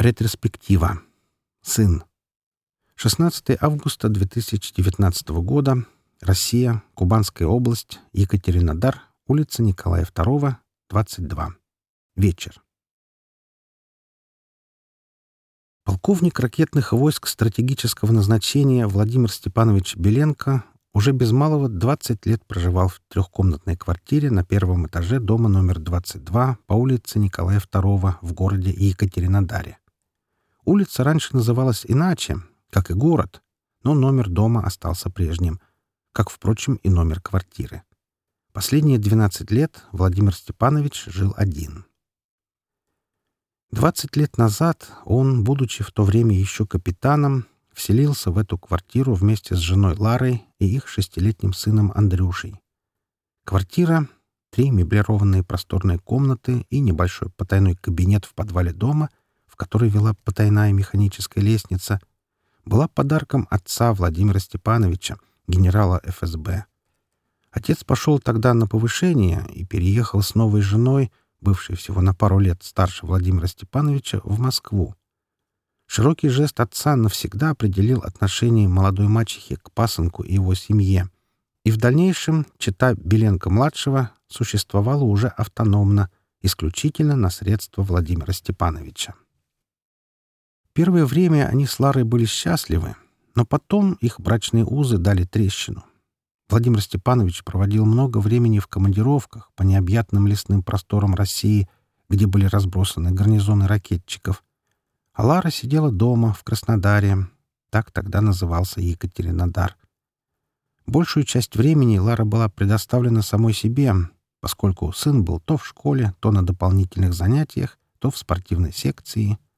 Ретроспектива. Сын. 16 августа 2019 года. Россия. Кубанская область. Екатеринодар. Улица Николая II, 22. Вечер. Полковник ракетных войск стратегического назначения Владимир Степанович Беленко уже без малого 20 лет проживал в трехкомнатной квартире на первом этаже дома номер 22 по улице Николая II в городе Екатеринодаре. Улица раньше называлась иначе, как и город, но номер дома остался прежним, как, впрочем, и номер квартиры. Последние 12 лет Владимир Степанович жил один. 20 лет назад он, будучи в то время еще капитаном, вселился в эту квартиру вместе с женой Ларой и их шестилетним сыном Андрюшей. Квартира — три меблированные просторные комнаты и небольшой потайной кабинет в подвале дома которой вела потайная механическая лестница, была подарком отца Владимира Степановича, генерала ФСБ. Отец пошел тогда на повышение и переехал с новой женой, бывшей всего на пару лет старше Владимира Степановича, в Москву. Широкий жест отца навсегда определил отношение молодой мачехи к пасынку и его семье. И в дальнейшем чита Беленко-младшего существовала уже автономно, исключительно на средства Владимира Степановича. Первое время они с Ларой были счастливы, но потом их брачные узы дали трещину. Владимир Степанович проводил много времени в командировках по необъятным лесным просторам России, где были разбросаны гарнизоны ракетчиков. А Лара сидела дома, в Краснодаре. Так тогда назывался Екатеринодар. Большую часть времени Лара была предоставлена самой себе, поскольку сын был то в школе, то на дополнительных занятиях, то в спортивной секции —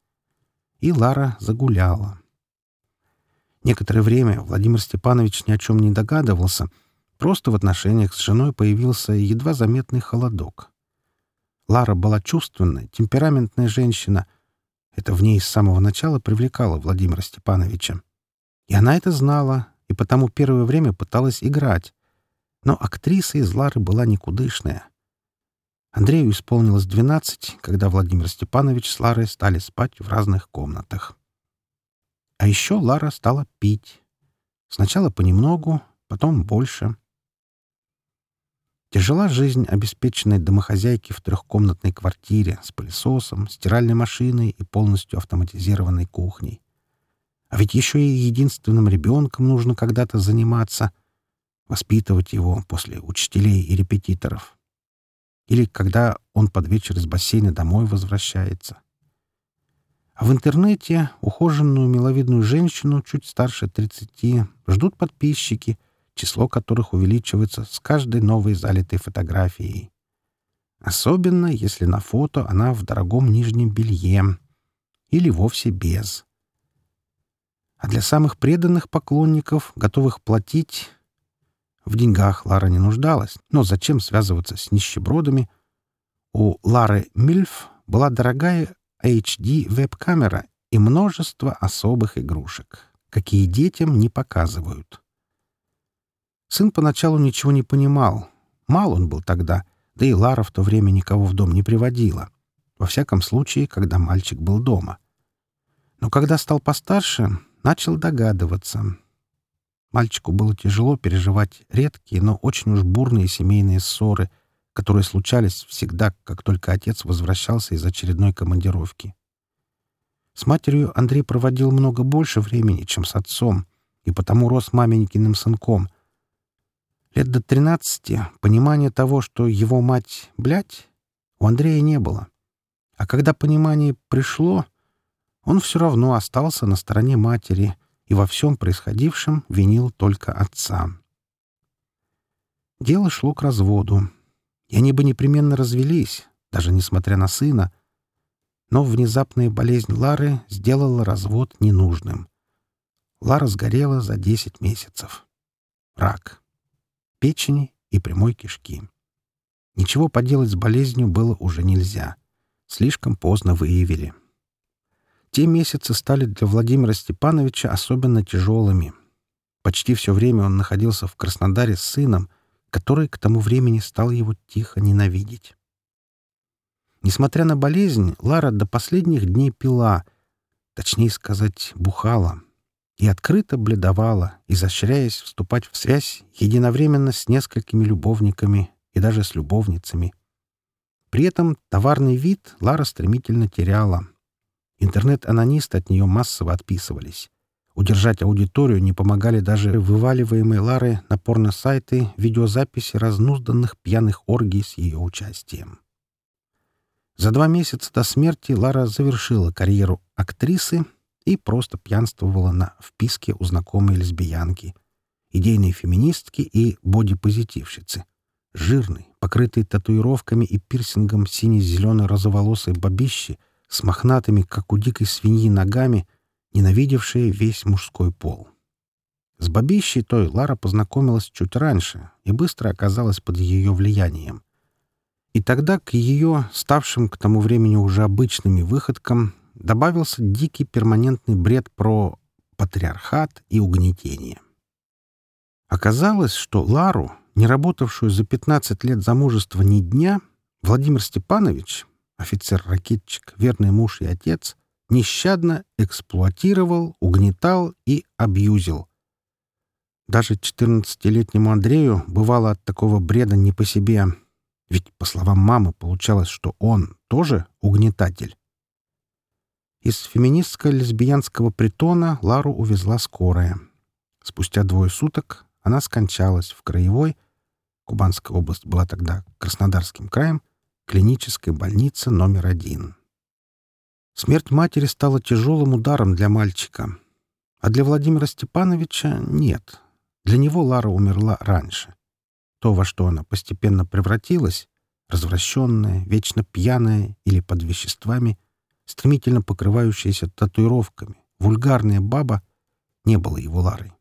и Лара загуляла. Некоторое время Владимир Степанович ни о чем не догадывался, просто в отношениях с женой появился едва заметный холодок. Лара была чувственная, темпераментная женщина. Это в ней с самого начала привлекало Владимира Степановича. И она это знала, и потому первое время пыталась играть. Но актриса из Лары была никудышная. Андрею исполнилось 12, когда Владимир Степанович с Ларой стали спать в разных комнатах. А еще Лара стала пить. Сначала понемногу, потом больше. Тяжела жизнь обеспеченной домохозяйки в трехкомнатной квартире с пылесосом, стиральной машиной и полностью автоматизированной кухней. А ведь еще и единственным ребенком нужно когда-то заниматься, воспитывать его после учителей и репетиторов или когда он под вечер из бассейна домой возвращается. А в интернете ухоженную миловидную женщину чуть старше 30 ждут подписчики, число которых увеличивается с каждой новой залитой фотографией. Особенно, если на фото она в дорогом нижнем белье или вовсе без. А для самых преданных поклонников, готовых платить, в деньгах Лара не нуждалась, но зачем связываться с нищебродами? У Лары Мильф была дорогая HD веб-камера и множество особых игрушек, какие детям не показывают. Сын поначалу ничего не понимал. Мал он был тогда, да и Лара в то время никого в дом не приводила. Во всяком случае, когда мальчик был дома. Но когда стал постарше, начал догадываться. Мальчику было тяжело переживать редкие, но очень уж бурные семейные ссоры, которые случались всегда, как только отец возвращался из очередной командировки. С матерью Андрей проводил много больше времени, чем с отцом, и потому рос маменькиным сынком. Лет до тринадцати понимания того, что его мать — блядь, у Андрея не было. А когда понимание пришло, он все равно остался на стороне матери — и во всем происходившем винил только отца. Дело шло к разводу, и они бы непременно развелись, даже несмотря на сына, но внезапная болезнь Лары сделала развод ненужным. Лара сгорела за 10 месяцев. Рак. Печени и прямой кишки. Ничего поделать с болезнью было уже нельзя. Слишком поздно выявили. Те месяцы стали для Владимира Степановича особенно тяжелыми. Почти все время он находился в Краснодаре с сыном, который к тому времени стал его тихо ненавидеть. Несмотря на болезнь, Лара до последних дней пила, точнее сказать, бухала, и открыто бледовала, изощряясь вступать в связь единовременно с несколькими любовниками и даже с любовницами. При этом товарный вид Лара стремительно теряла — Интернет-анонист от нее массово отписывались. Удержать аудиторию не помогали даже вываливаемые Лары на порно-сайты видеозаписи разнузданных пьяных оргий с ее участием. За два месяца до смерти Лара завершила карьеру актрисы и просто пьянствовала на вписке у знакомой лесбиянки, идейной феминистки и бодипозитивщицы. Жирный, покрытый татуировками и пирсингом сине-зеленой розоволосой бабищи — с мохнатыми, как у дикой свиньи, ногами, ненавидевшие весь мужской пол. С бабищей той Лара познакомилась чуть раньше и быстро оказалась под ее влиянием. И тогда к ее, ставшим к тому времени уже обычными выходкам, добавился дикий перманентный бред про патриархат и угнетение. Оказалось, что Лару, не работавшую за 15 лет замужества ни дня, Владимир Степанович, офицер-ракетчик, верный муж и отец, нещадно эксплуатировал, угнетал и абьюзил. Даже 14-летнему Андрею бывало от такого бреда не по себе, ведь, по словам мамы, получалось, что он тоже угнетатель. Из феминистско-лесбиянского притона Лару увезла скорая. Спустя двое суток она скончалась в Краевой, Кубанская область была тогда Краснодарским краем, клинической больнице номер один. Смерть матери стала тяжелым ударом для мальчика, а для Владимира Степановича — нет. Для него Лара умерла раньше. То, во что она постепенно превратилась, развращенная, вечно пьяная или под веществами, стремительно покрывающаяся татуировками, вульгарная баба, не было его Ларой.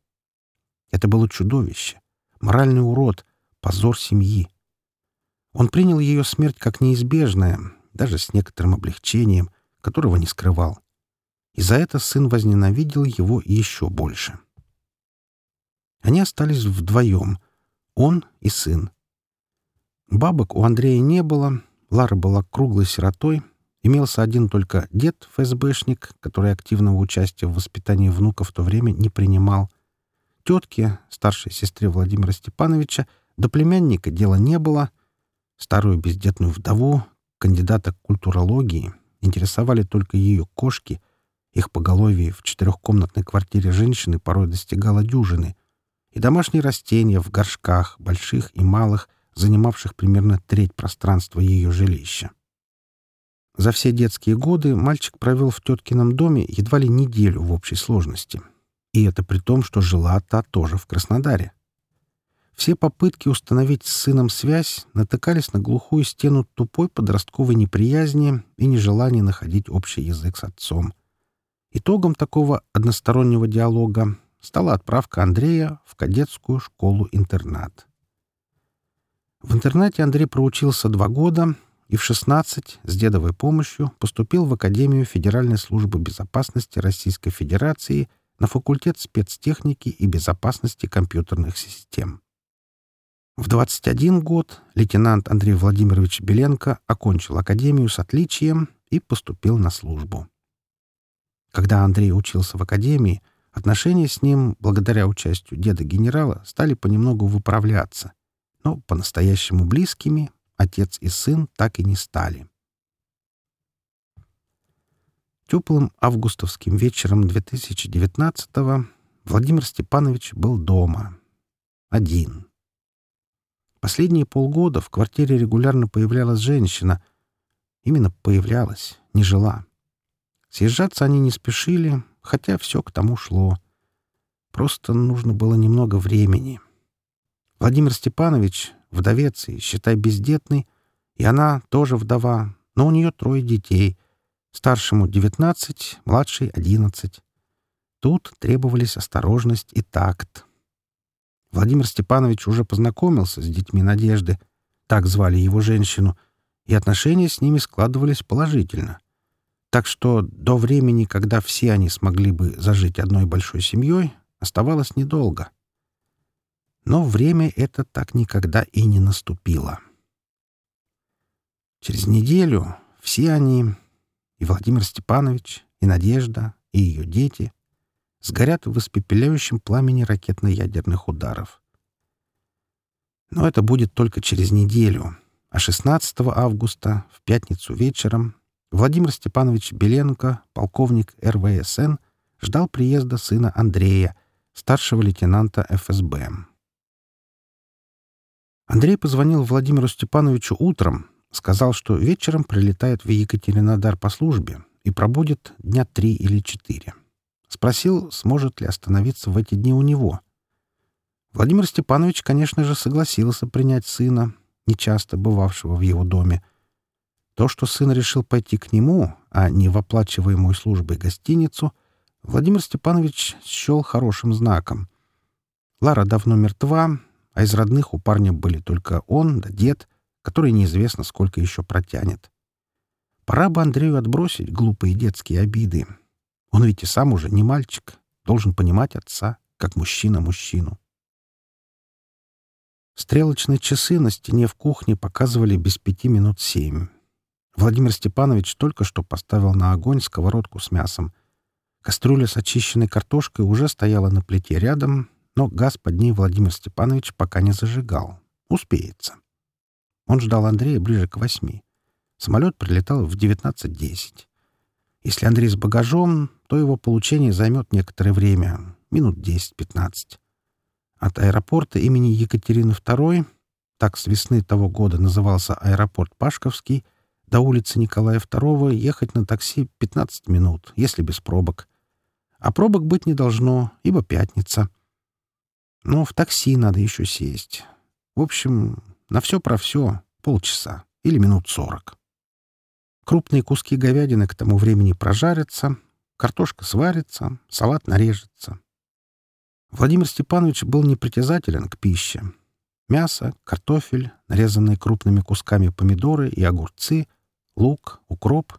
Это было чудовище, моральный урод, позор семьи, он принял ее смерть как неизбежное, даже с некоторым облегчением, которого не скрывал. И за это сын возненавидел его еще больше. Они остались вдвоем, он и сын. Бабок у Андрея не было, Лара была круглой сиротой, имелся один только дед, ФСБшник, который активного участия в воспитании внука в то время не принимал. Тетке, старшей сестре Владимира Степановича, до племянника дела не было — Старую бездетную вдову, кандидата культурологии, интересовали только ее кошки. Их поголовье в четырехкомнатной квартире женщины порой достигало дюжины. И домашние растения в горшках, больших и малых, занимавших примерно треть пространства ее жилища. За все детские годы мальчик провел в теткином доме едва ли неделю в общей сложности. И это при том, что жила та тоже в Краснодаре. Все попытки установить с сыном связь натыкались на глухую стену тупой подростковой неприязни и нежелания находить общий язык с отцом. Итогом такого одностороннего диалога стала отправка Андрея в кадетскую школу-интернат. В интернате Андрей проучился два года и в 16 с дедовой помощью поступил в Академию Федеральной службы безопасности Российской Федерации на факультет спецтехники и безопасности компьютерных систем. В 21 год лейтенант Андрей Владимирович Беленко окончил академию с отличием и поступил на службу. Когда Андрей учился в академии, отношения с ним, благодаря участию деда-генерала, стали понемногу выправляться, но по-настоящему близкими отец и сын так и не стали. Теплым августовским вечером 2019-го Владимир Степанович был дома. Один. Последние полгода в квартире регулярно появлялась женщина. Именно появлялась, не жила. Съезжаться они не спешили, хотя все к тому шло. Просто нужно было немного времени. Владимир Степанович, вдовец и, считай, бездетный, и она тоже вдова, но у нее трое детей. Старшему — 19, младший — 11. Тут требовались осторожность и такт. Владимир Степанович уже познакомился с детьми Надежды, так звали его женщину, и отношения с ними складывались положительно. Так что до времени, когда все они смогли бы зажить одной большой семьей, оставалось недолго. Но время это так никогда и не наступило. Через неделю все они, и Владимир Степанович, и Надежда, и ее дети, сгорят в испепеляющем пламени ракетно-ядерных ударов. Но это будет только через неделю, а 16 августа, в пятницу вечером, Владимир Степанович Беленко, полковник РВСН, ждал приезда сына Андрея, старшего лейтенанта ФСБ. Андрей позвонил Владимиру Степановичу утром, сказал, что вечером прилетает в Екатеринодар по службе и пробудет дня три или четыре. Спросил, сможет ли остановиться в эти дни у него. Владимир Степанович, конечно же, согласился принять сына, нечасто бывавшего в его доме. То, что сын решил пойти к нему, а не в оплачиваемую службой гостиницу, Владимир Степанович счел хорошим знаком. Лара давно мертва, а из родных у парня были только он да дед, который неизвестно сколько еще протянет. Пора бы Андрею отбросить глупые детские обиды, он ведь и сам уже не мальчик, должен понимать отца, как мужчина мужчину. Стрелочные часы на стене в кухне показывали без пяти минут семь. Владимир Степанович только что поставил на огонь сковородку с мясом. Кастрюля с очищенной картошкой уже стояла на плите рядом, но газ под ней Владимир Степанович пока не зажигал. Успеется. Он ждал Андрея ближе к восьми. Самолет прилетал в 19.10. Если Андрей с багажом, то его получение займет некоторое время, минут 10-15. От аэропорта имени Екатерины II, так с весны того года назывался аэропорт Пашковский, до улицы Николая II ехать на такси 15 минут, если без пробок. А пробок быть не должно, ибо пятница. Но в такси надо еще сесть. В общем, на все про все полчаса или минут сорок. Крупные куски говядины к тому времени прожарятся, картошка сварится, салат нарежется. Владимир Степанович был непритязателен к пище. Мясо, картофель, нарезанные крупными кусками помидоры и огурцы, лук, укроп.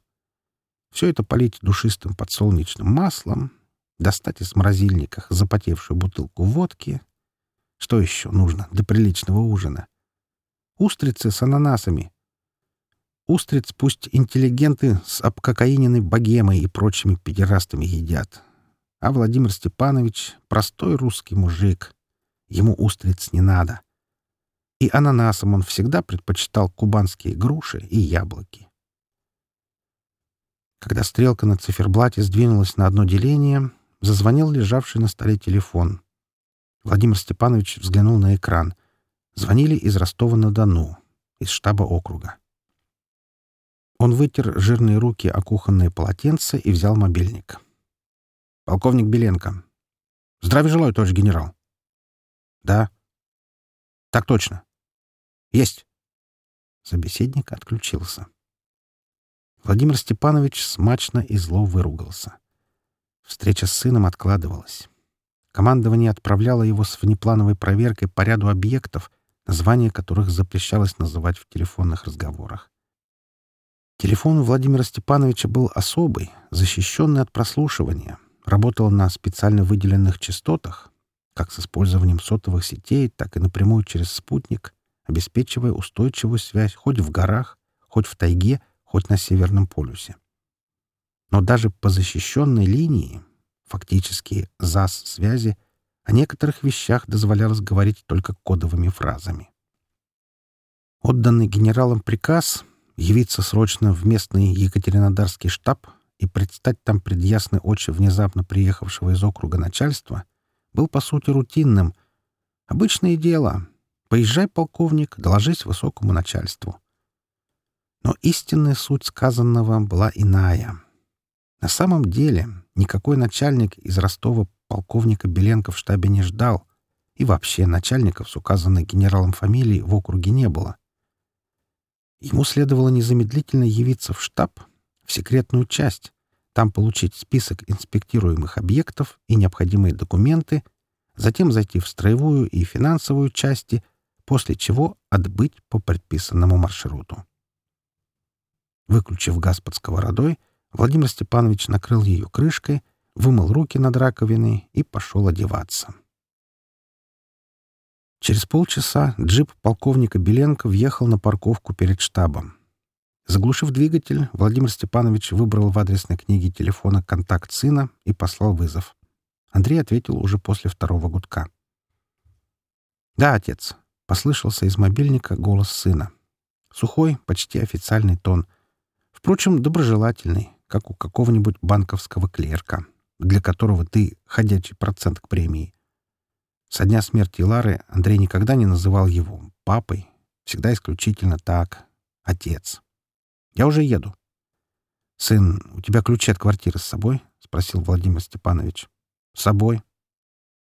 Все это полить душистым подсолнечным маслом, достать из морозильника запотевшую бутылку водки. Что еще нужно для приличного ужина? Устрицы с ананасами, Устриц пусть интеллигенты с обкокаиненной богемой и прочими педерастами едят. А Владимир Степанович — простой русский мужик. Ему устриц не надо. И ананасом он всегда предпочитал кубанские груши и яблоки. Когда стрелка на циферблате сдвинулась на одно деление, зазвонил лежавший на столе телефон. Владимир Степанович взглянул на экран. Звонили из Ростова-на-Дону, из штаба округа. Он вытер жирные руки о кухонное полотенце и взял мобильник. «Полковник Беленко». «Здравия желаю, товарищ генерал». «Да». «Так точно». «Есть». Собеседник отключился. Владимир Степанович смачно и зло выругался. Встреча с сыном откладывалась. Командование отправляло его с внеплановой проверкой по ряду объектов, название которых запрещалось называть в телефонных разговорах. Телефон Владимира Степановича был особый, защищенный от прослушивания, работал на специально выделенных частотах, как с использованием сотовых сетей, так и напрямую через спутник, обеспечивая устойчивую связь хоть в горах, хоть в тайге, хоть на Северном полюсе. Но даже по защищенной линии, фактически ЗАС-связи, о некоторых вещах дозволялось говорить только кодовыми фразами. Отданный генералам приказ явиться срочно в местный Екатеринодарский штаб и предстать там пред ясные очи внезапно приехавшего из округа начальства был, по сути, рутинным. Обычное дело. Поезжай, полковник, доложись высокому начальству. Но истинная суть сказанного была иная. На самом деле никакой начальник из Ростова полковника Беленко в штабе не ждал, и вообще начальников с указанной генералом фамилией в округе не было. Ему следовало незамедлительно явиться в штаб, в секретную часть, там получить список инспектируемых объектов и необходимые документы, затем зайти в строевую и финансовую части, после чего отбыть по предписанному маршруту. Выключив газ под сковородой, Владимир Степанович накрыл ее крышкой, вымыл руки над раковиной и пошел одеваться. Через полчаса джип полковника Беленко въехал на парковку перед штабом. Заглушив двигатель, Владимир Степанович выбрал в адресной книге телефона контакт сына и послал вызов. Андрей ответил уже после второго гудка. «Да, отец», — послышался из мобильника голос сына. Сухой, почти официальный тон. Впрочем, доброжелательный, как у какого-нибудь банковского клерка, для которого ты — ходячий процент к премии. Со дня смерти Лары Андрей никогда не называл его папой, всегда исключительно так, отец. «Я уже еду». «Сын, у тебя ключи от квартиры с собой?» — спросил Владимир Степанович. «С собой».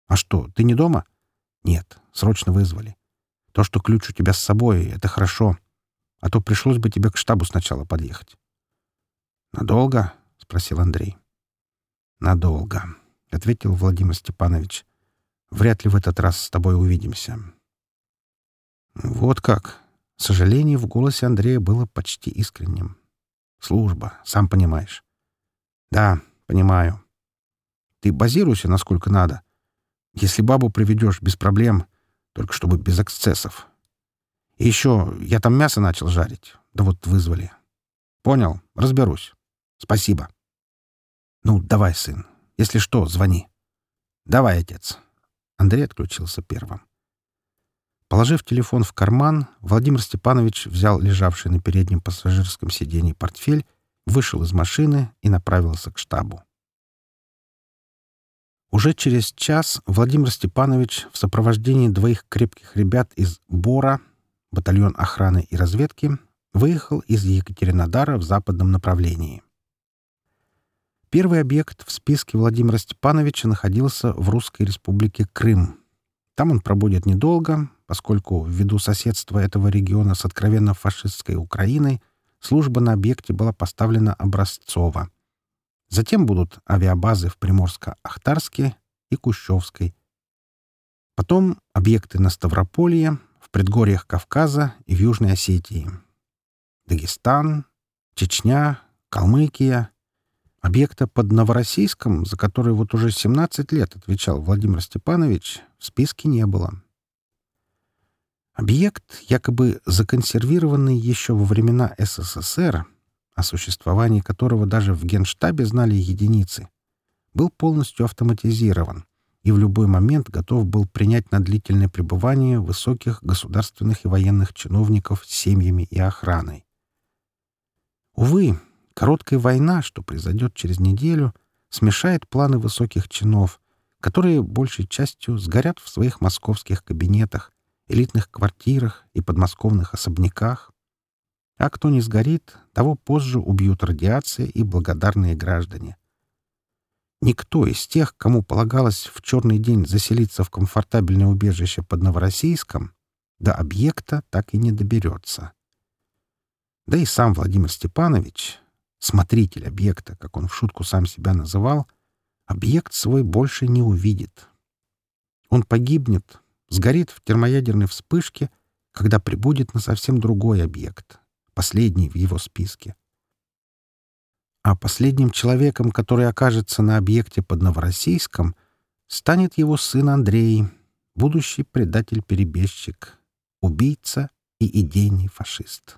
«А что, ты не дома?» «Нет, срочно вызвали. То, что ключ у тебя с собой, это хорошо. А то пришлось бы тебе к штабу сначала подъехать». «Надолго?» — спросил Андрей. «Надолго», — ответил Владимир Степанович. Вряд ли в этот раз с тобой увидимся». «Вот как!» Сожаление в голосе Андрея было почти искренним. «Служба, сам понимаешь». «Да, понимаю. Ты базируйся, насколько надо. Если бабу приведешь без проблем, только чтобы без эксцессов. И еще, я там мясо начал жарить, да вот вызвали. Понял, разберусь. Спасибо». «Ну, давай, сын. Если что, звони». «Давай, отец». Андрей отключился первым. Положив телефон в карман, Владимир Степанович взял лежавший на переднем пассажирском сиденье портфель, вышел из машины и направился к штабу. Уже через час Владимир Степанович в сопровождении двоих крепких ребят из «Бора», батальон охраны и разведки, выехал из Екатеринодара в западном направлении. Первый объект в списке Владимира Степановича находился в Русской Республике Крым. Там он пробудет недолго, поскольку ввиду соседства этого региона с откровенно фашистской Украиной служба на объекте была поставлена образцово. Затем будут авиабазы в Приморско-Ахтарске и Кущевской. Потом объекты на Ставрополье, в предгорьях Кавказа и в Южной Осетии. Дагестан, Чечня, Калмыкия — Объекта под Новороссийском, за который вот уже 17 лет отвечал Владимир Степанович, в списке не было. Объект, якобы законсервированный еще во времена СССР, о существовании которого даже в Генштабе знали единицы, был полностью автоматизирован и в любой момент готов был принять на длительное пребывание высоких государственных и военных чиновников с семьями и охраной. Увы, Короткая война, что произойдет через неделю, смешает планы высоких чинов, которые большей частью сгорят в своих московских кабинетах, элитных квартирах и подмосковных особняках. А кто не сгорит, того позже убьют радиация и благодарные граждане. Никто из тех, кому полагалось в черный день заселиться в комфортабельное убежище под Новороссийском, до объекта так и не доберется. Да и сам Владимир Степанович, Смотритель объекта, как он в шутку сам себя называл, объект свой больше не увидит. Он погибнет, сгорит в термоядерной вспышке, когда прибудет на совсем другой объект, последний в его списке. А последним человеком, который окажется на объекте под Новороссийском, станет его сын Андрей, будущий предатель-перебежчик, убийца и идейный фашист.